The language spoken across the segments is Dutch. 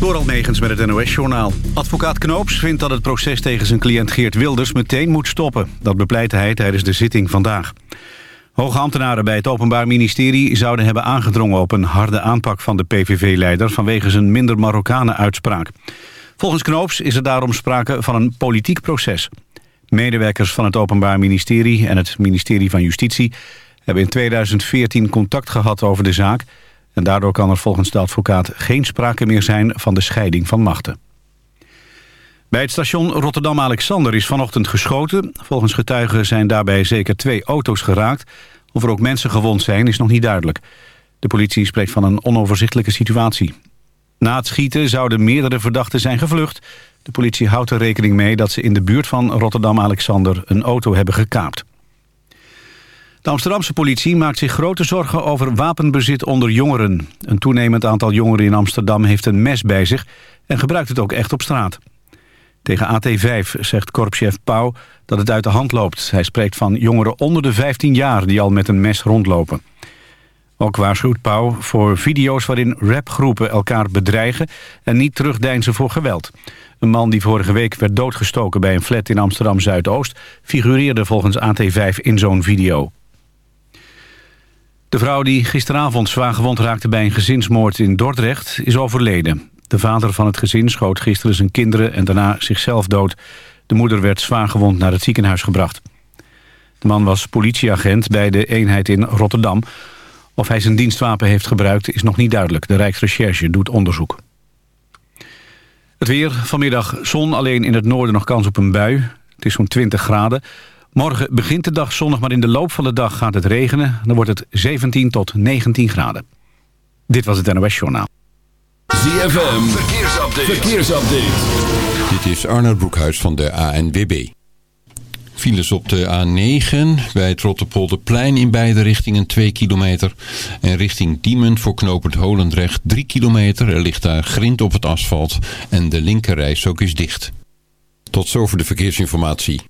Door Megens met het NOS-journaal. Advocaat Knoops vindt dat het proces tegen zijn cliënt Geert Wilders meteen moet stoppen. Dat bepleitte hij tijdens de zitting vandaag. Hoge ambtenaren bij het Openbaar Ministerie zouden hebben aangedrongen op een harde aanpak van de PVV-leider vanwege zijn minder Marokkanen-uitspraak. Volgens Knoops is er daarom sprake van een politiek proces. Medewerkers van het Openbaar Ministerie en het ministerie van Justitie hebben in 2014 contact gehad over de zaak en daardoor kan er volgens de advocaat geen sprake meer zijn van de scheiding van machten. Bij het station Rotterdam-Alexander is vanochtend geschoten. Volgens getuigen zijn daarbij zeker twee auto's geraakt. Of er ook mensen gewond zijn is nog niet duidelijk. De politie spreekt van een onoverzichtelijke situatie. Na het schieten zouden meerdere verdachten zijn gevlucht. De politie houdt er rekening mee dat ze in de buurt van Rotterdam-Alexander een auto hebben gekaapt. De Amsterdamse politie maakt zich grote zorgen over wapenbezit onder jongeren. Een toenemend aantal jongeren in Amsterdam heeft een mes bij zich... en gebruikt het ook echt op straat. Tegen AT5 zegt korpschef Pauw dat het uit de hand loopt. Hij spreekt van jongeren onder de 15 jaar die al met een mes rondlopen. Ook waarschuwt Pauw voor video's waarin rapgroepen elkaar bedreigen... en niet terugdeinzen voor geweld. Een man die vorige week werd doodgestoken bij een flat in Amsterdam-Zuidoost... figureerde volgens AT5 in zo'n video. De vrouw die gisteravond zwaar gewond raakte bij een gezinsmoord in Dordrecht is overleden. De vader van het gezin schoot gisteren zijn kinderen en daarna zichzelf dood. De moeder werd zwaar gewond naar het ziekenhuis gebracht. De man was politieagent bij de eenheid in Rotterdam. Of hij zijn dienstwapen heeft gebruikt is nog niet duidelijk. De Rijksrecherche doet onderzoek. Het weer, vanmiddag zon, alleen in het noorden nog kans op een bui. Het is zo'n 20 graden. Morgen begint de dag zonnig, maar in de loop van de dag gaat het regenen. Dan wordt het 17 tot 19 graden. Dit was het NOS Journaal. ZFM, verkeersupdate. verkeersupdate. Dit is Arnold Broekhuis van de ANWB. Files op de A9 bij het Rotterpolderplein in beide richtingen 2 kilometer. En richting Diemen voor knopend Holendrecht 3 kilometer. Er ligt daar grind op het asfalt en de linkerreis ook is dicht. Tot zover de verkeersinformatie.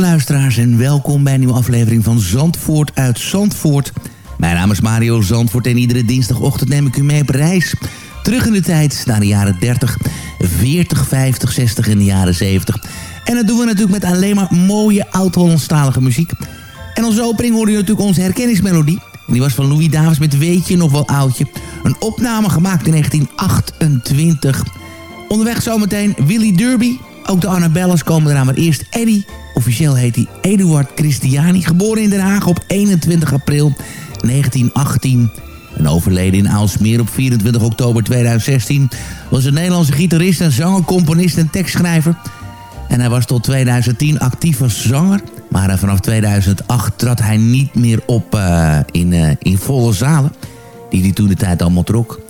Luisteraars en welkom bij een nieuwe aflevering van Zandvoort uit Zandvoort. Mijn naam is Mario Zandvoort en iedere dinsdagochtend neem ik u mee op reis. Terug in de tijd naar de jaren 30, 40, 50, 60 en de jaren 70. En dat doen we natuurlijk met alleen maar mooie oud-Hollandstalige muziek. En als opening hoorde je natuurlijk onze herkenningsmelodie. En die was van Louis Davis met Weet je nog wel oudje. Een opname gemaakt in 1928. Onderweg zometeen Willy Derby. Ook de Annabelles komen eraan, maar eerst Eddie. Officieel heet hij Eduard Christiani. Geboren in Den Haag op 21 april 1918. En overleden in Aalsmeer op 24 oktober 2016. Was een Nederlandse gitarist en zanger, componist en tekstschrijver. En hij was tot 2010 actief als zanger. Maar eh, vanaf 2008 trad hij niet meer op eh, in, eh, in volle zalen. Die hij toen de tijd allemaal trok.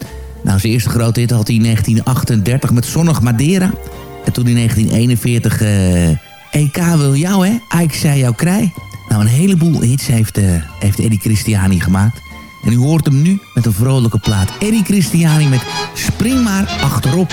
Nou, zijn eerste grote hit had hij in 1938 met Zonnig Madeira. En toen in 1941 eh, EK wil jou, hè? Ike zei jou krij. Nou, een heleboel hits heeft, eh, heeft Eddie Christiani gemaakt. En u hoort hem nu met een vrolijke plaat. Eddie Christiani met Spring maar achterop.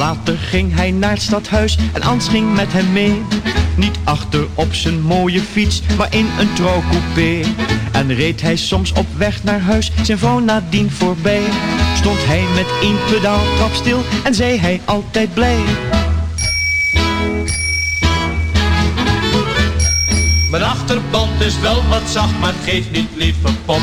Later ging hij naar het stadhuis en Ans ging met hem mee. Niet achter op zijn mooie fiets, maar in een trouwcoupé. En reed hij soms op weg naar huis, zijn vrouw nadien voorbij. Stond hij met één pedaal trap stil en zei hij altijd blij. Mijn achterband is wel wat zacht, maar geeft niet lieve pop.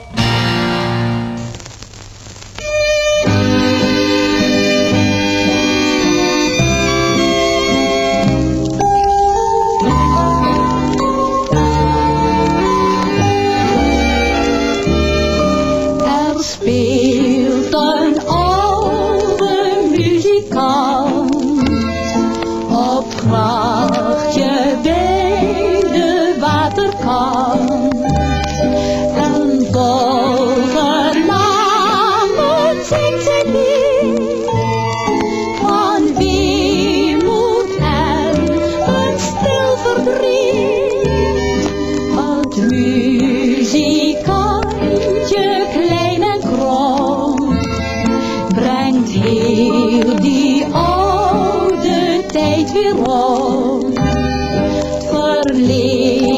Oude tijd weer rond. Verleden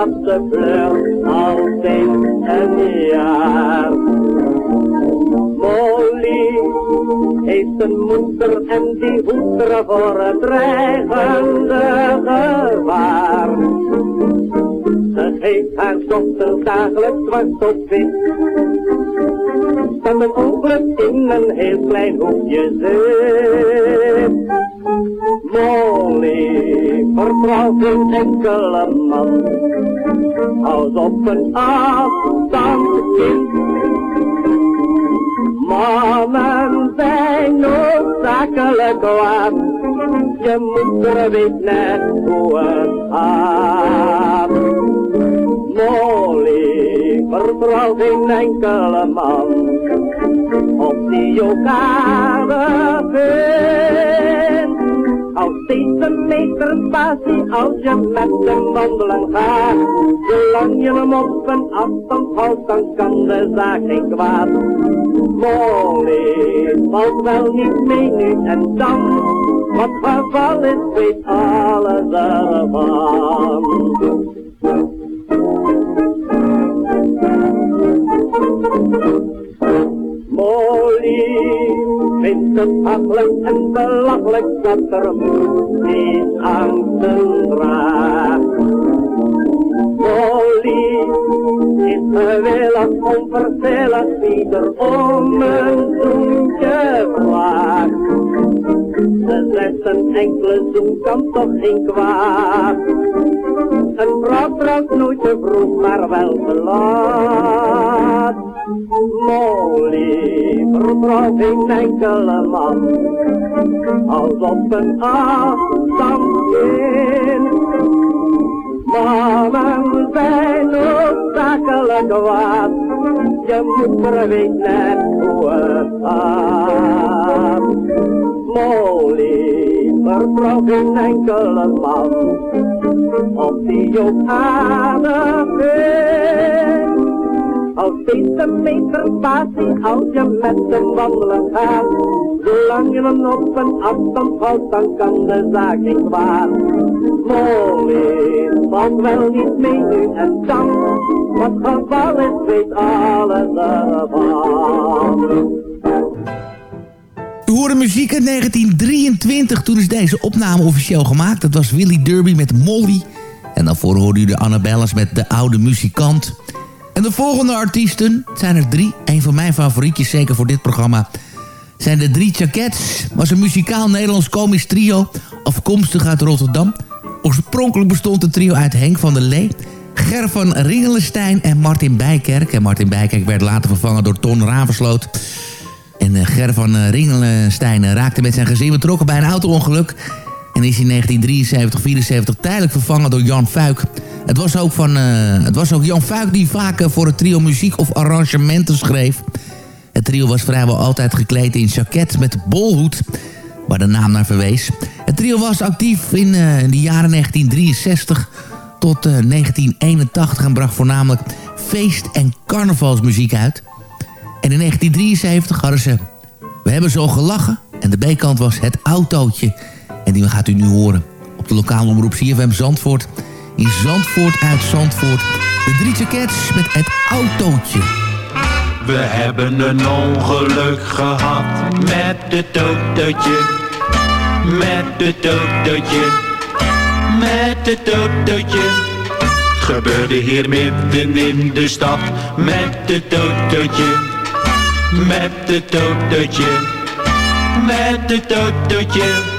dat ze flirt altijd een jaar. Molly heeft een moeder en die hoedt er voor het dreigende gevaar. Ze geeft haar dochter dagelijks zwart op wit. Van een ongeluk in een heel klein hoekje zit. Vertrouwt een enkele man. Als op een afstand kind. Mannen zijn noodzakelijk kwaad. Je moeder weet net hoe het gaat. Molly vertrouwt geen enkele man. Op die elkaar. Meter spatie als je met hem wandelen gaat. Zolang je hem op een afstand houdt, dan kan de zaak geen kwaad. Molly valt wel niet mee nu en dan. Wat geval is, weet alles ervan. Vindt het hachelijk en belachelijk dat er moed niet angsten draagt. Molly is gewillig, wie er om een zoentje vraagt. Zegt een enkele zoen kan toch geen kwaad. Een vrouw trouwt nooit te vroeg, maar wel te laat. Molly vertrouwt geen enkele man. Als op een afstand in. Mannen zijn noodzakelijk kwaad. Je moeder weet net hoe het gaat. Molly vertrouwt geen enkele man. Op die ook aardig vindt. Als deze meter spatie, als je met hem wandelen gaat. Zolang je hem op een afstand houdt, dan kan de zaak geen kwaad. Molly valt wel niet mee nu en dan. Wat geval is, weet alles ervan. U hoorde muziek uit 1923, toen is deze opname officieel gemaakt. Dat was Willy Derby met Molly. En daarvoor hoorde u de Annabellas met De Oude Muzikant. En de volgende artiesten zijn er drie. Een van mijn favorietjes, zeker voor dit programma, zijn de Drie Jackets. Was een muzikaal Nederlands komisch trio, afkomstig uit Rotterdam. Oorspronkelijk bestond het trio uit Henk van der Lee... Ger van Ringelenstein en Martin Bijkerk. En Martin Bijkerk werd later vervangen door Ton Ravensloot. En eh, Ger van eh, Ringelenstein eh, raakte met zijn gezin betrokken bij een auto-ongeluk... en is in 1973 74 tijdelijk vervangen door Jan Fuik. Het was ook, van, eh, het was ook Jan Fuik die vaak eh, voor het trio muziek of arrangementen schreef. Het trio was vrijwel altijd gekleed in jacket met bolhoed, waar de naam naar verwees. Het trio was actief in, eh, de jaren 1963 tot eh, 1981 en bracht voornamelijk feest- en carnavalsmuziek uit. En in 1973 hadden ze We hebben zo gelachen en de B-kant was Het Autootje. En die gaat u nu horen op de lokale omroep CFM Zandvoort. In Zandvoort uit Zandvoort. De drie jackets met Het Autootje. We hebben een ongeluk gehad met het autootje. Met het autootje. Met het autootje. Gebeurde hier midden in de stad met het autootje. Met het autootje. Met het autootje.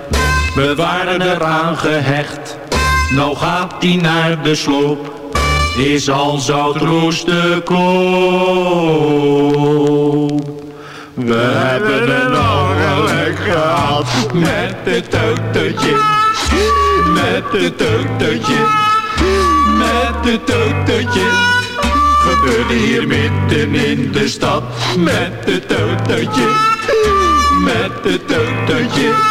we waren eraan gehecht. Nou gaat die naar de sloop, is al zout roest de koop. We hebben een ongeluk gehad met het autootje, met het autootje, met het autootje. Gebeurde hier midden in de stad met het autootje, met het met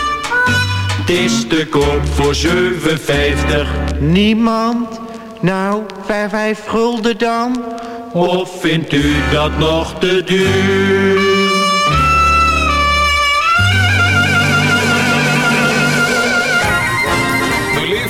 Is te koop voor 7,50. Niemand? Nou, vijf, vijf gulden dan? Of vindt u dat nog te duur?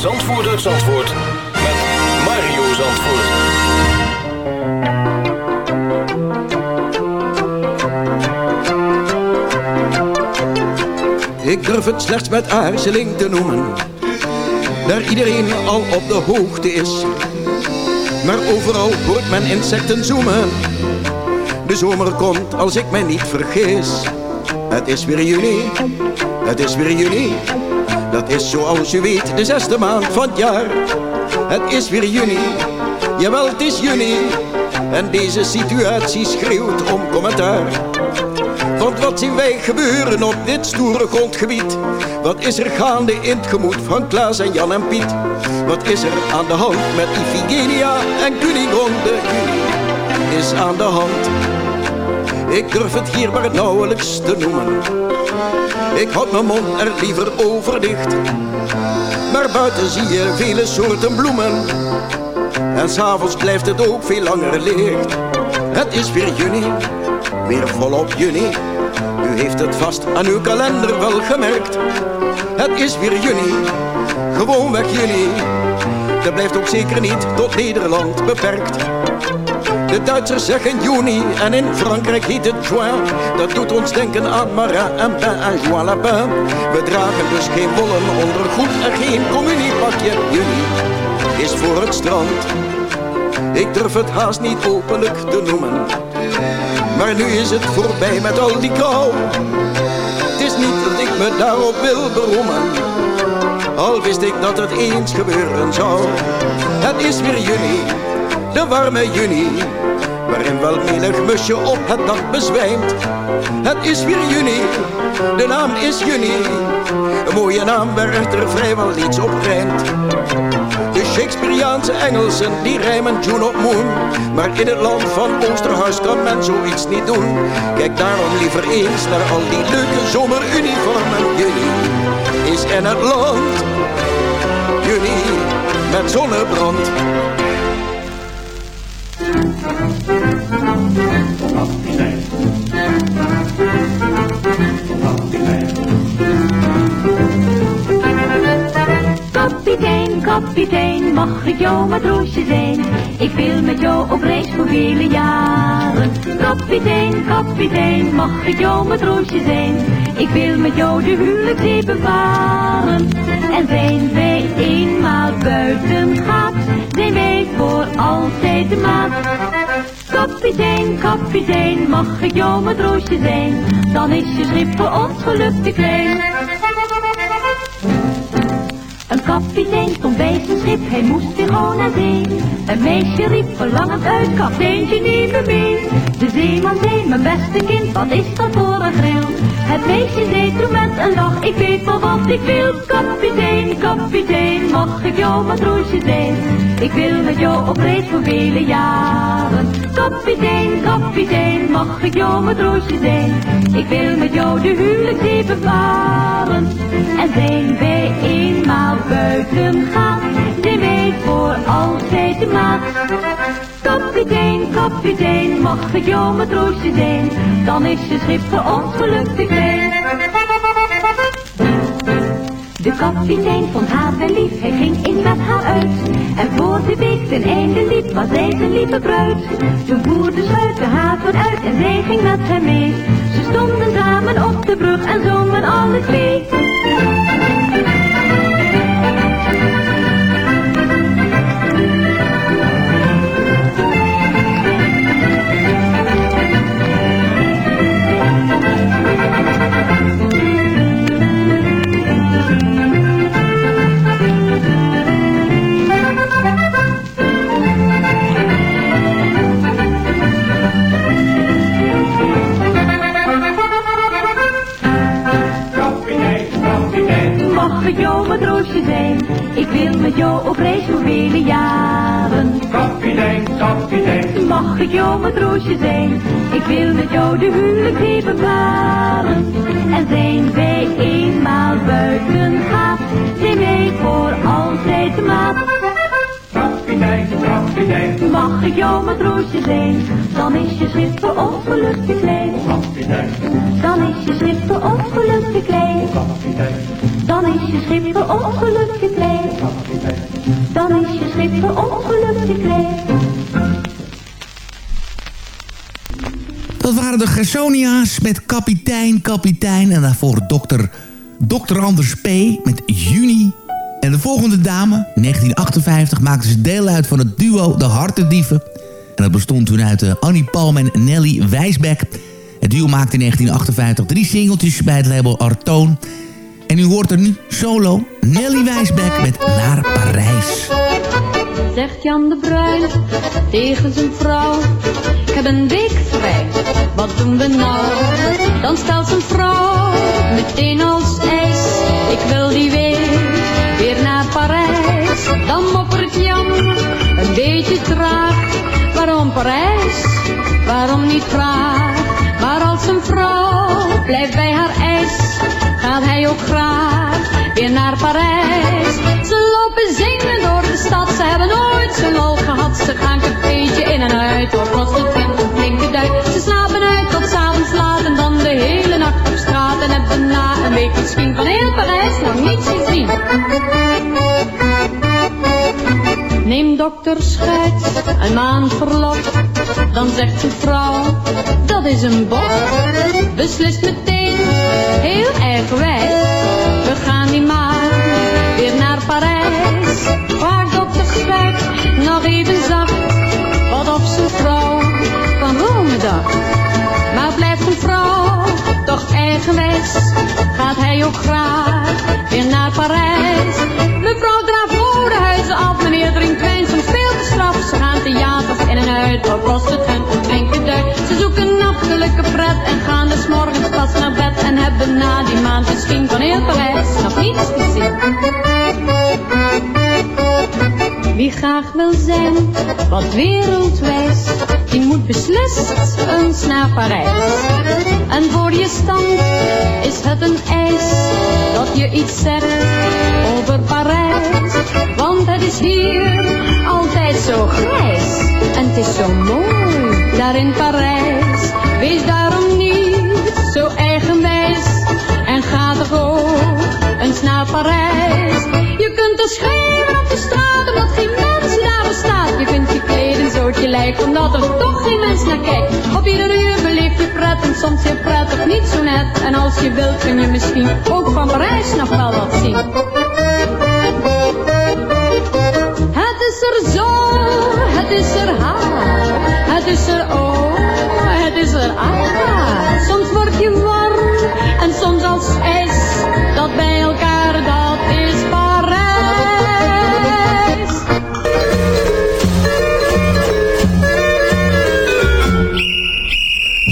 Zandvoort uit Zandvoort met Mario Zandvoort. Ik durf het slechts met aarzeling te noemen. Daar iedereen al op de hoogte is. Maar overal hoort men insecten zoemen. De zomer komt als ik mij niet vergis. Het is weer juni, het is weer juni. Dat is zoals u weet de zesde maand van het jaar. Het is weer juni, jawel het is juni. En deze situatie schreeuwt om commentaar. Want wat zien wij gebeuren op dit stoere grondgebied? Wat is er gaande in het gemoed van Klaas en Jan en Piet? Wat is er aan de hand met Iphigenia en Kunigonde? Is aan de hand. Ik durf het hier maar nauwelijks te noemen. Ik houd mijn mond er liever over dicht. Maar buiten zie je vele soorten bloemen. En s'avonds blijft het ook veel langer licht. Het is weer juni, weer volop juni. U heeft het vast aan uw kalender wel gemerkt. Het is weer juni, gewoonweg juni. Dat blijft ook zeker niet tot Nederland beperkt. De Duitsers zeggen juni en in Frankrijk heet het juin. Dat doet ons denken aan marin en pain en joie. We dragen dus geen wollen ondergoed en geen communiepakje. Juni is voor het strand. Ik durf het haast niet openlijk te noemen. Maar nu is het voorbij met al die kou. Het is niet dat ik me daarop wil beroemen. Al wist ik dat het eens gebeuren zou. Het is weer juni, de warme juni. Waarin wel menig musje op het dak bezwijmt. Het is weer juni, de naam is juni. Een mooie naam waar er vrijwel niets op rijmt. De Shakespeareaanse Engelsen die rijmen June op Moon. Maar in het land van Oosterhuis kan men zoiets niet doen. Kijk daarom liever eens naar al die leuke zomeruniformen. Juni is in het land. Juni met zonnebrand. Kapitein, kapitein, mag ik jou matroosje zijn? Ik wil met jou op reis voor vele jaren. Kapitein, kapitein, mag ik jou matroosje zijn? Ik wil met jou de huwelijkszee bevaren. En zijn wij eenmaal buiten gaat, zijn wij voor altijd de maat. Kapitein, kapitein, mag ik jou matroosje zijn? Dan is je schip voor ons geluk te klein. Een kapitein stond bij zijn schip, hij moest weer gauw naar zee. Een meisje riep verlangend uit, kapiteintje neem me mee. De zeeman zei, mijn beste kind, wat is dat voor een gril? Het meisje zei toen met een lach, ik weet wel wat ik wil. Kapitein, kapitein, mag ik jou matroosje zijn? Ik wil met jou op reis voor vele jaren. Kapitein, kapitein, mag ik jou matroosje zijn? Ik wil met jou de huwelijkszee bevaren. En zijn wij eenmaal buiten gaan, zijn wij voor altijd de maat. Kapitein, kapitein, mag ik jou matroosje zijn? Dan is je schip voor ons geluk te klein. De kapitein vond haar wel lief, hij ging in met haar uit. En voor de week ten einde liep, was zijn lieve bruid. Toen voer de schuit de haven uit en zij ging met hem mee. Ze stonden samen op de brug en zongen alle twee. Ik jou matroosje zijn? Ik wil met jou op reis voor vele jaren. Kapitein, kapitein. Mag ik jou matroosje zijn? Ik wil met jou de huwelijkszee bevaren. En zijn wij eenmaal buiten gaat, zijn wij voor altijd Mag ik jou? Dan is je schip te klein. Dan is je schip te klein. Dan is je schip te klein. Dan is je schip te klein. Dat waren de Gersonia's met kapitein, kapitein. En daarvoor dokter, dokter Anders P. met juni. En de volgende dame, in 1958, maakte ze deel uit van het duo De Hartendieven. En dat bestond toen uit eh, Annie Palm en Nelly Wijsbeck. Het duo maakte in 1958 drie singeltjes bij het label Artoon. En u hoort er nu solo Nelly Wijsbeck met Naar Parijs. Zegt Jan de Bruin tegen zijn vrouw. Ik heb een week vrij, wat doen we nou? Dan stelt zijn vrouw meteen als ijs. Ik wil die week. Dan moppert Jan een beetje traag. Waarom Parijs? Waarom niet graag? Maar als een vrouw blijft bij haar ijs, gaat hij ook graag weer naar Parijs. Ze lopen zingen door de stad, ze hebben nooit zo'n lol gehad. Ze gaan cafeetje in en uit, op het kind een flinke duit. Ze slapen uit tot s'avonds laat en dan de hele nacht op straat. En hebben na een week misschien van heel Parijs nog niets gezien. Neem dokter Schuit een maand verlof. Dan zegt zijn vrouw, dat is een bot. Beslist meteen, heel erg wijs. We gaan niet maar weer naar Parijs. Waar dokter Schuit nog even zag. Wat op zijn vrouw van Rome dacht. Maar blijft een vrouw toch eigenwijs. Gaat hij ook graag om drinken duit. Ze zoeken nachtelijke pret en gaan des morgens pas naar bed. En hebben na die maand misschien van heel Parijs nog niets gezien. Wie graag wil zijn, wat wereldwijs, die moet beslist eens naar Parijs. En voor je stand is het een eis, dat je iets zegt over Parijs. Want het is hier altijd zo grijs. En is zo mooi daar in Parijs. Wees daarom niet zo eigenwijs en ga toch ook eens naar Parijs. Je kunt er schreeuwen op de straat omdat geen mens daar bestaat. Je kunt je kleden zo het je lijkt omdat er toch geen mens naar kijkt. Op ieder uur beleef je pret en soms heel prettig niet zo net. En als je wilt kun je misschien ook van Parijs nog wel wat zien. Het is er zo, het is er het is er oh, het is er ah. Soms word je warm en soms als ijs, dat bij elkaar dat is Parijs.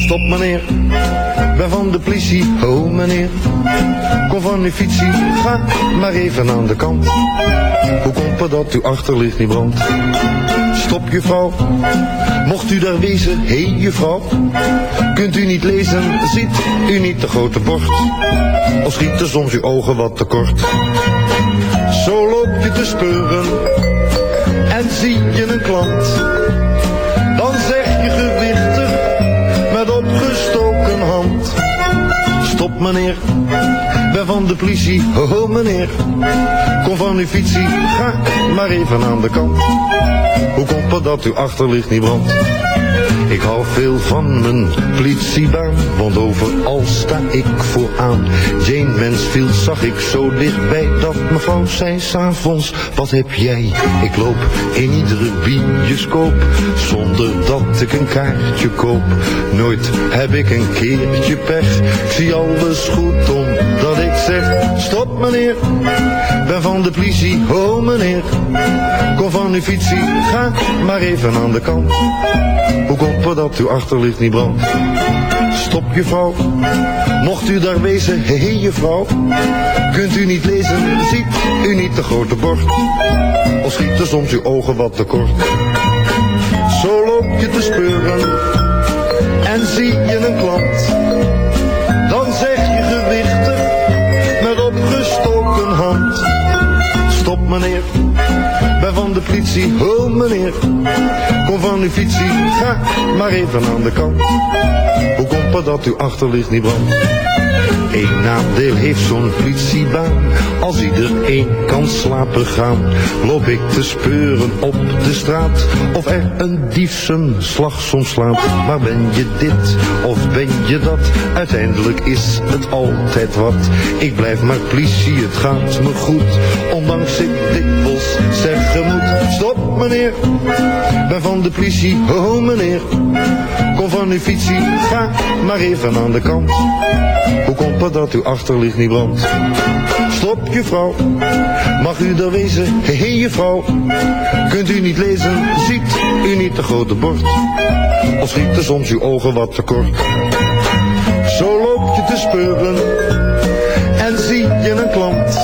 Stop meneer, ben van de politie, oh meneer. Kom van uw fietsie, ga maar even aan de kant. Hoe komt het dat uw achterlicht niet brandt? Stop juffrouw, mocht u daar wezen, hé hey, juffrouw. Kunt u niet lezen, ziet u niet de grote bord? Of schieten soms uw ogen wat te kort? Zo loop je te speuren en zie je een klant. Dan zeg je gewichtig met opgestoken hand. Stop meneer, ben van de politie, ho meneer. Kom van uw fietsie, ga maar even aan de kant. Hoe komt het dat uw achterlicht niet brandt? Ik hou veel van mijn politiebaan, want overal sta ik vooraan. Jane Mansfield zag ik zo dichtbij dat mevrouw zei s'avonds, wat heb jij? Ik loop in iedere bioscoop, zonder dat ik een kaartje koop. Nooit heb ik een keertje pech, ik zie alles goed omdat ik zeg, stop meneer, ben van de politie, oh meneer. Kom van uw fietsie, ga maar even aan de kant. Hoe komt het dat uw achterlicht niet brandt? Stop juffrouw, mocht u daar wezen, hé hey, juffrouw. Kunt u niet lezen, ziet u niet de grote bord? Of schieten soms uw ogen wat te kort? Zo loop je te speuren en zie politie, oh meneer. Kom van uw fietsie, ga maar even aan de kant. Hoe komt het dat uw achterlicht niet brandt? Eén nadeel heeft zo'n politiebaan. Als iedereen kan slapen gaan, loop ik te speuren op de straat. Of er een dief zijn slag soms slaat. Maar ben je dit of ben je dat? Uiteindelijk is het altijd wat. Ik blijf maar politie, het gaat me goed. Ondanks ik dikwijls zeggen moet. Stop meneer, ben van de politie, oh meneer. Kom van uw fietsie, ga maar even aan de kant. Hoe komt het dat uw achterlicht niet brandt? Stop juffrouw, mag u daar wezen? Hé hey, juffrouw, kunt u niet lezen? Ziet u niet de grote bord? Of schieten soms uw ogen wat te kort? Zo loop je te speuren en zie je een klant.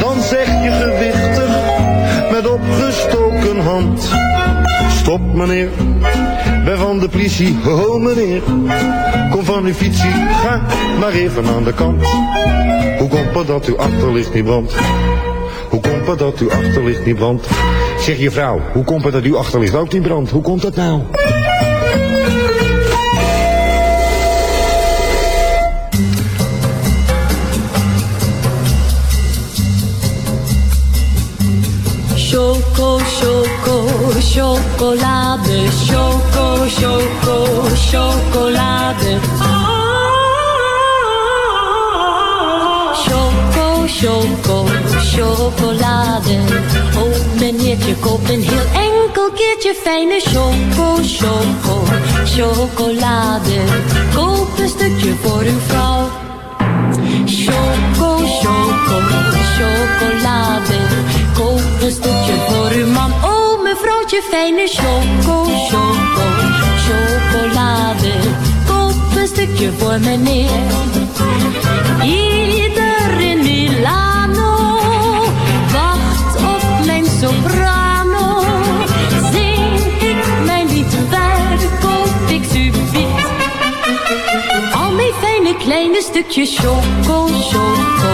Dan zeg je gewichtig met opgestoken hand. Stop meneer, ben van de politie, oh meneer. Kom van uw fietsie, ga maar even aan de kant. Hoe komt het dat uw achterlicht niet brandt? Hoe komt het dat uw achterlicht niet brandt? Zeg je vrouw, hoe komt het dat uw achterlicht ook niet brandt? Hoe komt dat nou? Choco, choco, chocolade. Choco, choco, chocolade. Choco, choco, chocolade. Oh, meneertje, koop een heel enkel keertje fijne choco, choco, chocolade. Koop een stukje voor uw vrouw. Choco, choco, chocolade. Koop een stukje voor uw man. Mevrouwtje, fijne choco, choco, chocolade. Koop een stukje voor meneer. Ieder in Milano wacht op mijn soprano. Zing ik mijn lied, waar koop ik subiet? Al mijn fijne kleine stukjes choco, choco,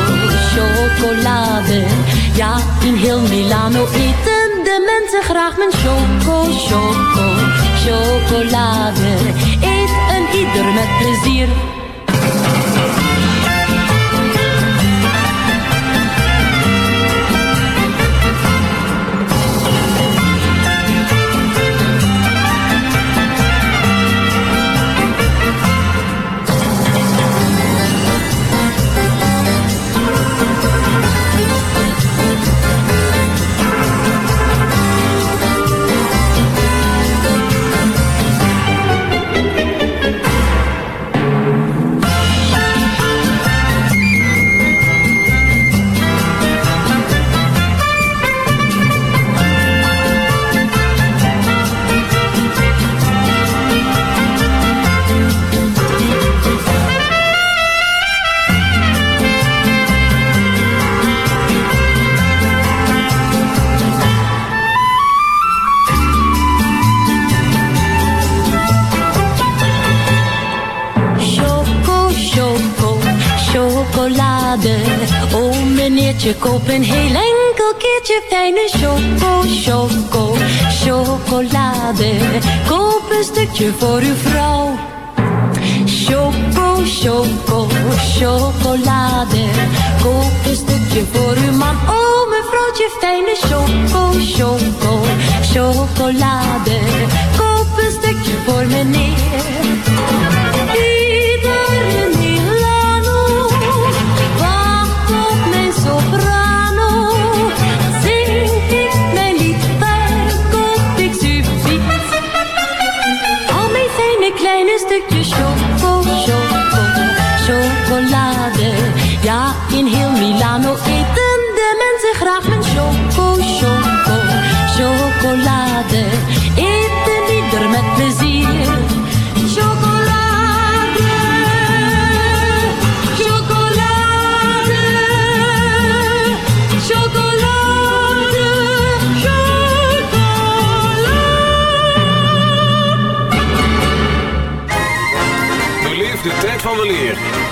chocolade. Ja, in heel Milano eten mensen graag mijn choco, choco, chocolade. Eet een ieder met plezier. Chocolade. Oh meneertje, koop een heel enkel keertje fijne choco, choco, chocolade. Koop een stukje voor uw vrouw. Choco, choco, chocolade. Koop een stukje voor uw man. Oh mevrouwtje, fijne choco, choco, chocolade. Koop een stukje voor meneer.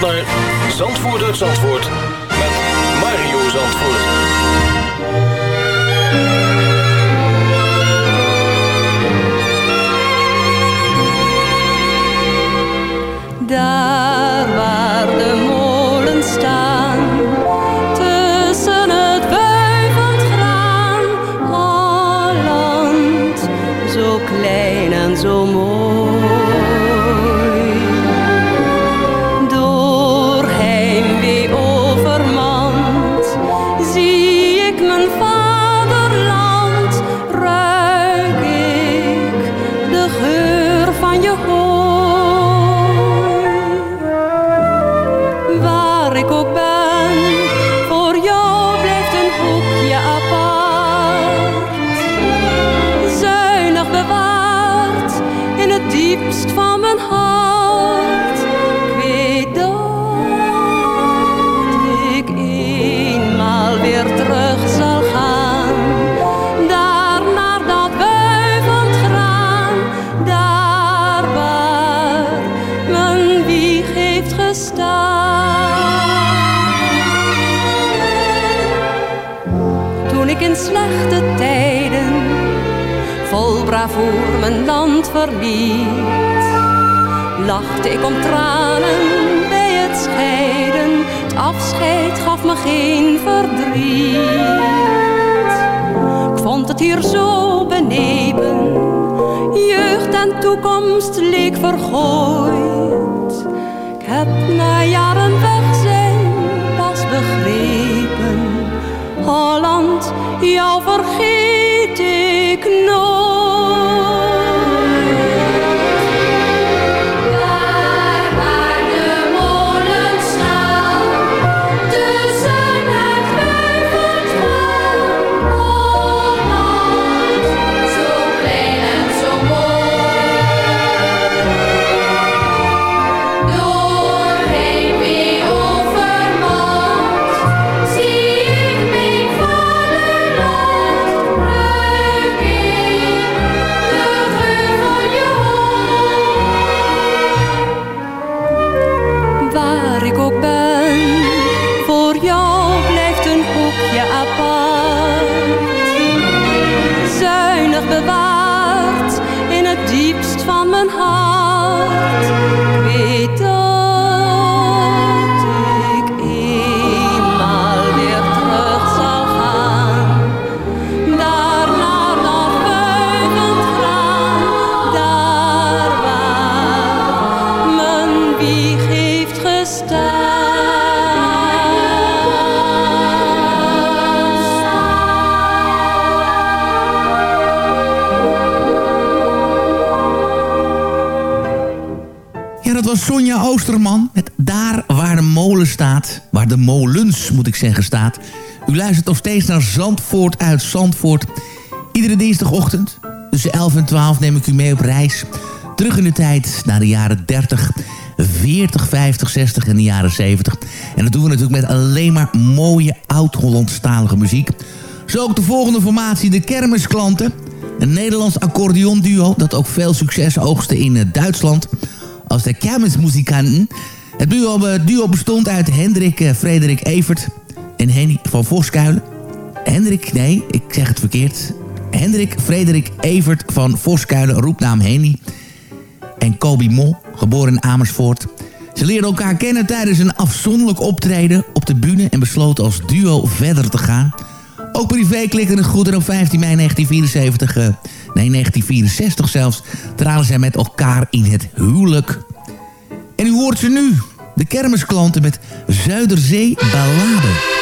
naar Zandvoort uit Zandvoort met Mario Zandvoort. Daar waar de molens staan, tussen het wuivend graan, Holland, zo klein en zo mooi. Oosterman met Daar waar de molen staat. Waar de molens, moet ik zeggen, staat. U luistert nog steeds naar Zandvoort uit Zandvoort. Iedere dinsdagochtend tussen 11 en 12 neem ik u mee op reis. Terug in de tijd naar de jaren 30, 40, 50, 60 en de jaren 70. En dat doen we natuurlijk met alleen maar mooie oud-Hollandstalige muziek. Zo ook de volgende formatie, de Kermisklanten. Een Nederlands accordeonduo dat ook veel succes oogste in eh, Duitsland als de Kermismuzikanten. Het duo, eh, bestond uit Hendrik eh, Frederik Evert en Henny van Voskuilen. Hendrik, nee, ik zeg het verkeerd. Hendrik Frederik Evert van Voskuilen, roepnaam Henny. En Kobi Mol, geboren in Amersfoort. Ze leerden elkaar kennen tijdens een afzonderlijk optreden op de bühne... en besloten als duo verder te gaan. Ook privé klikte het goed en op 15 mei 1974, eh, nee 1964 zelfs... traden zij met elkaar in het huwelijk. Hoort ze nu, de kermisklanten met Zuiderzee Ballade.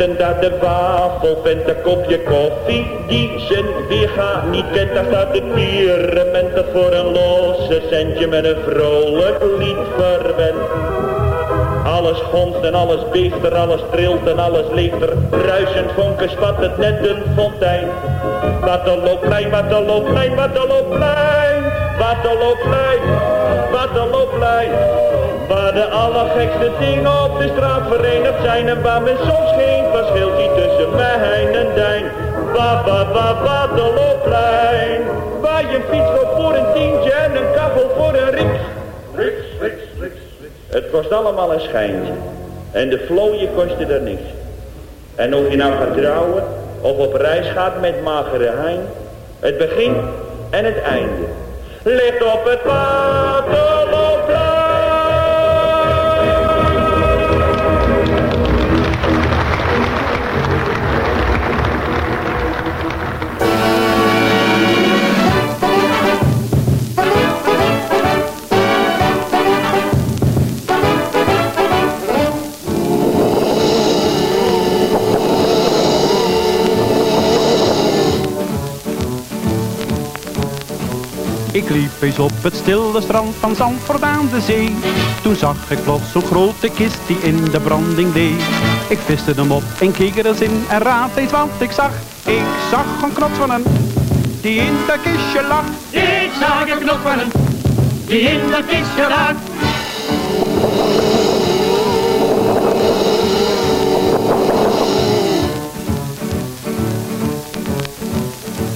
Haringtenten, daar de wafel vindt een kopje koffie die zijn weerga niet kent. Daar staat de pierementen voor een losse centje met een vrolijk lied verwend. Alles gonst en alles beeft er, alles trilt en alles leeft er. Ruisend vonken spat het net een fontein. Waterloopplein, Waterloopplein, Waterloopplein. Waterloopplein, Waterloopplein. Waar de allergekste dingen op de straat verenigd zijn. En waar men soms geen verschil ziet tussen mij en dijn. Wa, wa, wa, Waterloopplein. Waar je fiets voor een tientje en een kachel voor een riks. Riks, riks, riks. Het kost allemaal een schijntje. En de vlooien kosten er niks. En of je nou gaat trouwen of op reis gaat met magere hein. Het begin en het einde. Ligt op het Waterloopplein. Liep eens op het stille strand van Zandvoort aan de zee. Toen zag ik plots zo'n grote kist die in de branding deed. Ik viste hem op en keek er eens in en raad eens wat ik zag. Ik zag een knot van een die in dat kistje lag. Ik zag een knop van een die in dat kistje lag.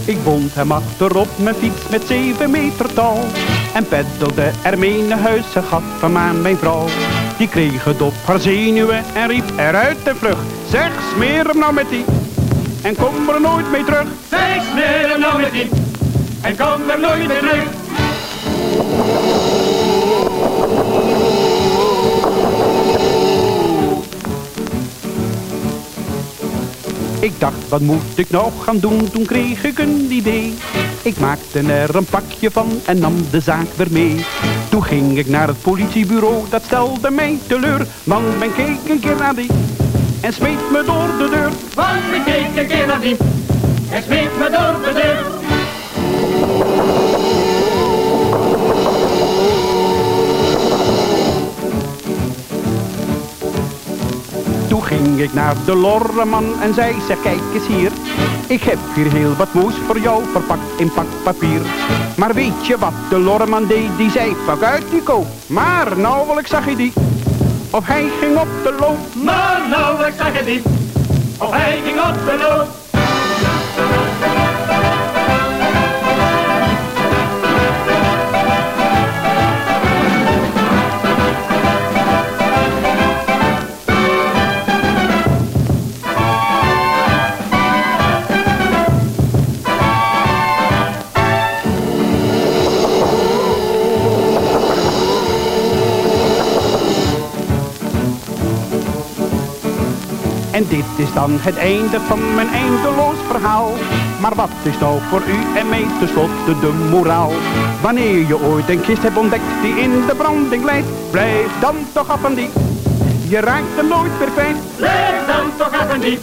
Ik bond hem achterop mijn fiets met zeven meter touw. En peddelde ermee naar huis, ze gaf hem aan mijn vrouw. Die kreeg het op haar zenuwen en riep eruit de vlucht. Zeg, smeer hem nou met die en kom er nooit mee terug. Zeg, smeer hem nou met die en kom er nooit meer terug. Wat moet ik nou gaan doen? Toen kreeg ik een idee. Ik maakte er een pakje van en nam de zaak weer mee. Toen ging ik naar het politiebureau, dat stelde mij teleur. Want men keek een keer naar die en smeet me door de deur. Want ik keek een keer naar die en smeet me door de deur. Ging ik naar de lorreman en zei, zeg kijk eens hier. Ik heb hier heel wat moois voor jou verpakt in pakpapier. Maar weet je wat de lorreman deed? Die zei, pak uit die koop. Maar nauwelijks zag je die. Of hij ging op de loop. Maar nauwelijks zag je die of hij ging op de loop. En dit is dan het einde van mijn eindeloos verhaal. Maar wat is nou voor u en mij tenslotte de moraal? Wanneer je ooit een kist hebt ontdekt die in de branding leidt, blijf dan toch af en die. Je raakt hem nooit meer kwijt. Blijf dan toch af en die.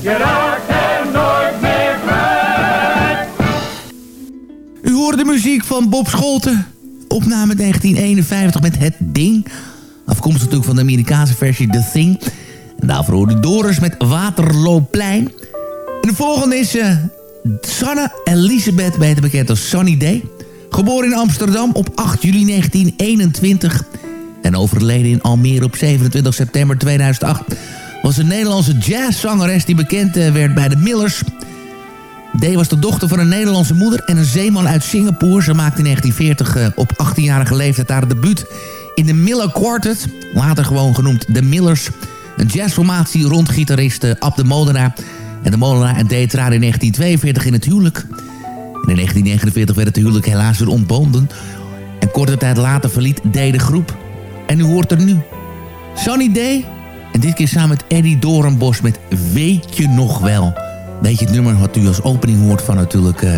Je raakt hem nooit meer kwijt. U hoort de muziek van Bob Scholten. Opname 1951 met Het Ding. Afkomstig natuurlijk van de Amerikaanse versie The Thing. Daarvoor hoorde Doris met Waterloopplein. En de volgende is uh, Sanne Elisabeth, beter bekend als Sunny Day. Geboren in Amsterdam op 8 juli 1921 en overleden in Almere op 27 september 2008... was een Nederlandse jazzzangeres die bekend eh, werd bij de Millers... Day was de dochter van een Nederlandse moeder en een zeeman uit Singapore. Ze maakte in 1940 uh, op 18-jarige leeftijd haar debuut in de Miller Quartet. Later gewoon genoemd de Millers. Een jazzformatie rond gitarist Ab de Molenaar. En de Molenaar en traden in 1942 in het huwelijk. En in 1949 werd het huwelijk helaas weer ontbonden. En korte tijd later verliet Day de groep. En u hoort er nu. Sonny Day. En dit keer samen met Eddie Doornbos met Weet je nog wel... Weet je het nummer wat u als opening hoort van natuurlijk uh,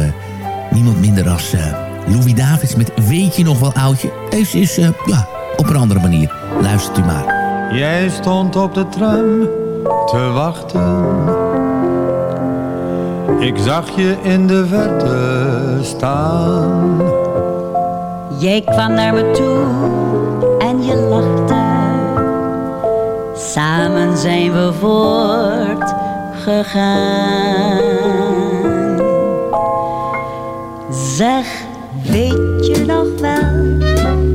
niemand minder als uh, Louis Davids met Weet je nog wel oudje? Deze is uh, ja, op een andere manier. Luistert u maar. Jij stond op de tram te wachten. Ik zag je in de verte staan. Jij kwam naar me toe en je lachte. Samen zijn we voortgegaan. Zeg, weet je nog wel,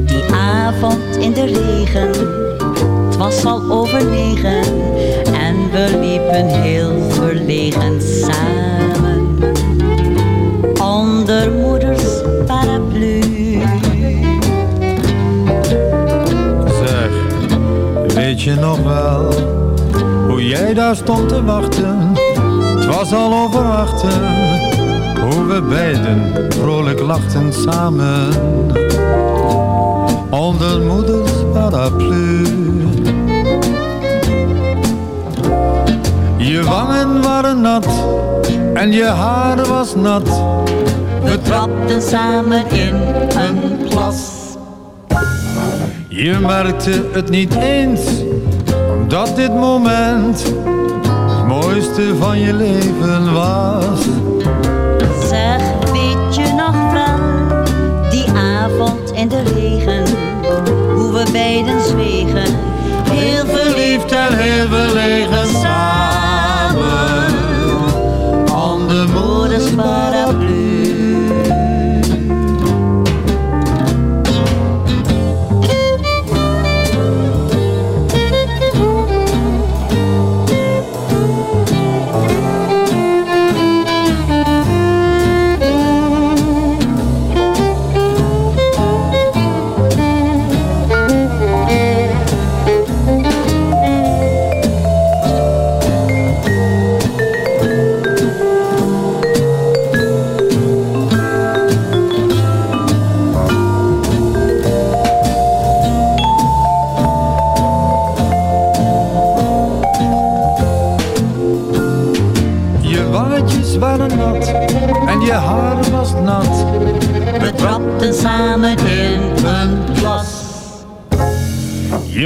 die avond in de regen. Was al over negen en we liepen heel verlegen samen. Onder moeders paraplu. Zeg, weet je nog wel hoe jij daar stond te wachten? Het was al over achten, hoe we beiden vrolijk lachten samen. Onder moeders paraplu. Je wangen waren nat en je haar was nat. We trapten samen in een plas. Je merkte het niet eens, omdat dit moment het mooiste van je leven was. Beiden zwegen, heel verliefd en heel verlegen. samen,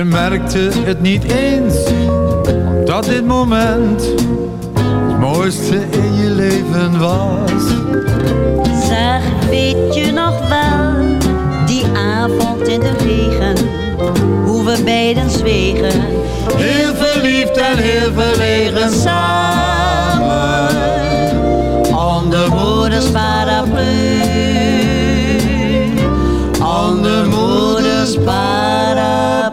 Je merkte het niet eens, omdat dit moment het mooiste in je leven was. Zeg, weet je nog wel, die avond in de regen, hoe we beiden zwegen, heel verliefd en heel verlegen samen, onder moeders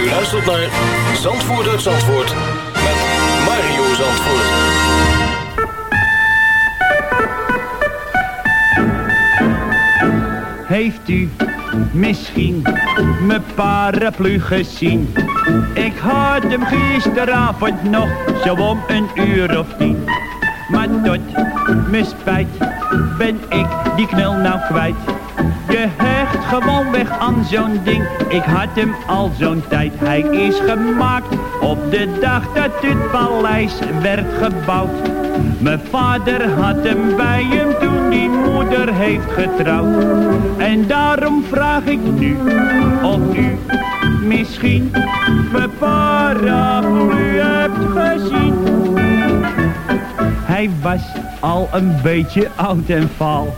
U luistert naar Zandvoort uit Zandvoort met Mario Zandvoort. Heeft u misschien mijn paraplu gezien? Ik had hem gisteravond nog zo om een uur of tien. Maar tot mijn spijt ben ik die knul nou kwijt. Je hecht gewoon weg aan zo'n ding. Ik had hem al zo'n tijd. Hij is gemaakt op de dag dat het paleis werd gebouwd. Mijn vader had hem bij hem toen die moeder heeft getrouwd. En daarom vraag ik nu of u misschien mijn paraplu hebt gezien. Hij was al een beetje oud en vaal.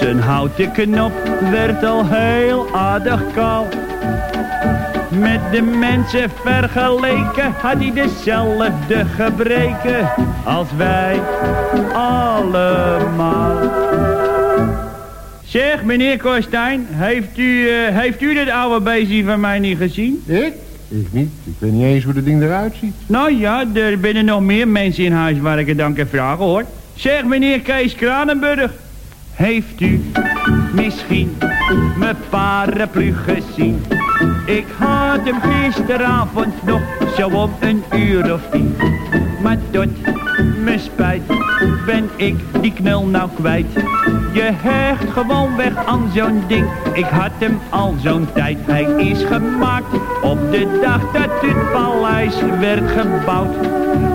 Zijn houten knop werd al heel aardig kaal. Met de mensen vergeleken had hij dezelfde gebreken als wij allemaal. Zeg, meneer Korstijn, heeft u, eh, heeft u dit oude beestje van mij niet gezien? Ik? Ik niet. Ik weet niet eens hoe dat ding eruit ziet. Nou ja, er binnen nog meer mensen in huis waar ik het dan kan vragen hoor. Zeg meneer Kees Kranenburg, heeft u misschien mijn paraplu gezien? Ik had hem gisteravond nog zo om een uur of tien. Maar tot mijn spijt ben ik die knul nou kwijt. Je hecht gewoon weg aan zo'n ding. Ik had hem al zo'n tijd. Hij is gemaakt op de dag dat het paleis werd gebouwd.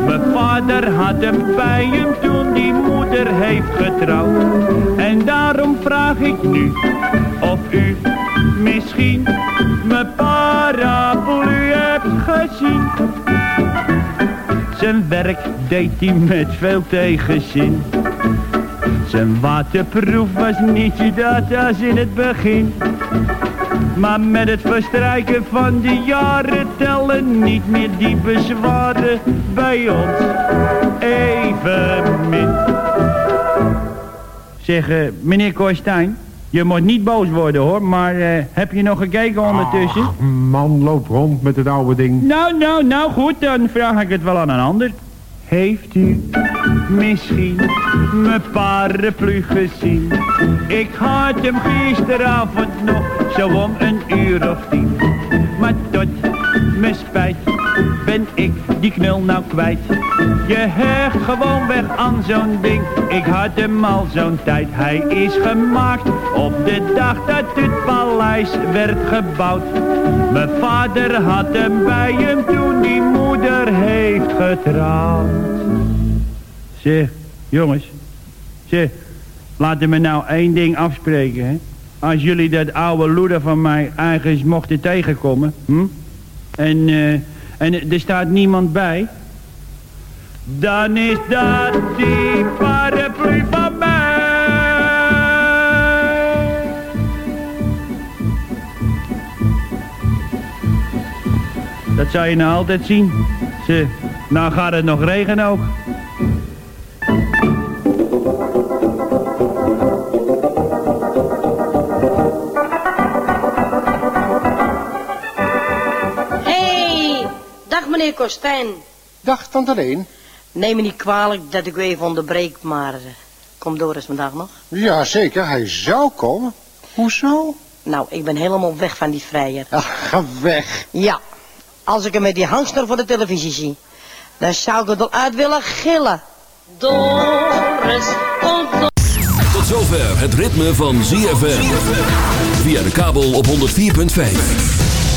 Mijn vader had hem bij hem toen die moeder heeft getrouwd. En daarom vraag ik nu of u misschien mijn paraplu hebt gezien. Zijn werk deed hij met veel tegenzin. Zijn waterproef was niet dat als in het begin. Maar met het verstrijken van de jaren tellen niet meer die bezwaren bij ons even min. Zeg, eh, meneer Korstijn, je moet niet boos worden hoor, maar eh, heb je nog gekeken ondertussen? Ach, man, loop rond met het oude ding. Nou, nou, nou goed, dan vraag ik het wel aan een ander. Heeft u misschien mijn paraplu gezien? Ik had hem gisteravond nog zo om een uur of tien. Maar tot mijn spijt ben ik die knul nou kwijt. Je hecht gewoon weg aan zo'n ding. Ik had hem al zo'n tijd. Hij is gemaakt op de dag dat het paleis werd gebouwd. Mijn vader had hem bij hem toen die moeder heeft getrouwd. Zeg, jongens. Zeg, laten we nou één ding afspreken. Als jullie dat oude loeder van mij ergens mochten tegenkomen, hm? En, eh, en er staat niemand bij. Dan is dat die paraplu van mij. Dat zou je nou altijd zien. Ze, nou gaat het nog regenen ook. Meneer Kostijn. Dag, tante Leen. Neem me niet kwalijk dat ik u even onderbreek, maar eh, komt Doris vandaag nog? Ja, zeker. Hij zou komen. Hoezo? Nou, ik ben helemaal weg van die vrijer. Ach, ga weg. Ja, als ik hem met die hangster voor de televisie zie, dan zou ik het wel uit willen gillen. Doris, komt Doris. Tot zover het ritme van ZFM. Via de kabel op 104.5.